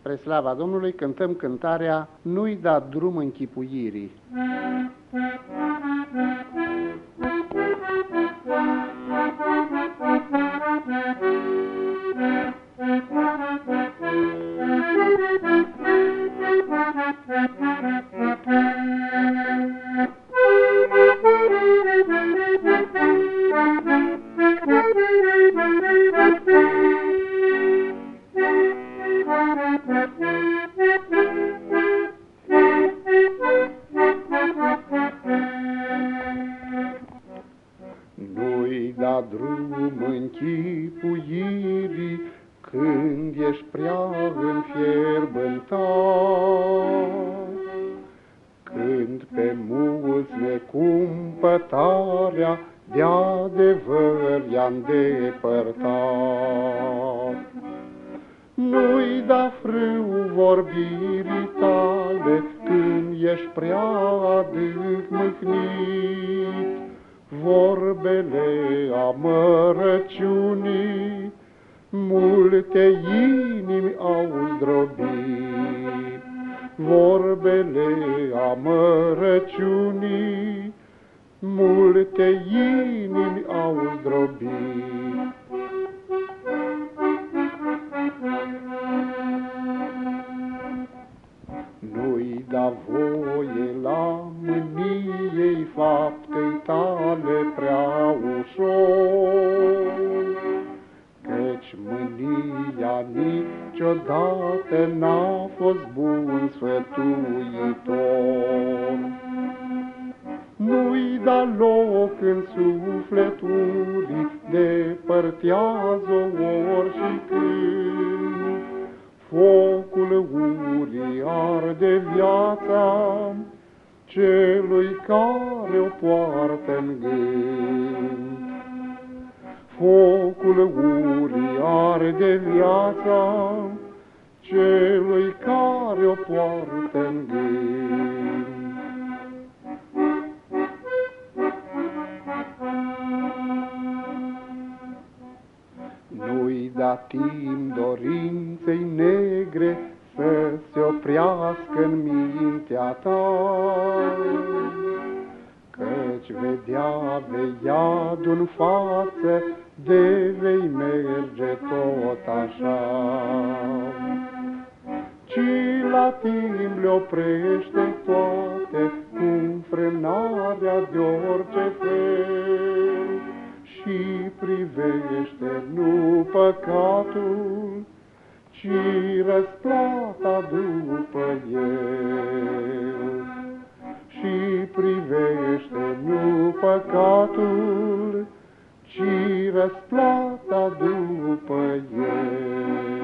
Spre slava Domnului cântăm cântarea Nu-i da drum închipuirii. Nu-i da drum închipuirii când ești prea înfierbântat, când pe mulți necumpătarea de adevăr i-a îndepărtat. Nu-i da frâu vorbirii tale când ești prea adânc mâhnit, vorbele amărăciunii, multe inimi au zdrobit. Vorbele amărăciunii, multe inimi au zdrobit. Nu-i da voie la mâniei faptei tale prea ușor, Căci mânia niciodată n-a fost bun sfătuitor. Nu-i da loc în sufleturii, depărtează ori și când, celui care o poartă în gând. Focul urii arde viața celui care o poartă în gând. Nu-i da timp dorinței negre să se oprească în mintea ta, vedea vei iadul în față, de vei merge tot așa. Ci la timp le oprește toate, cu frânarea de orice fel, și privește nu păcatul, ci răsplata după el. Și privește поесть.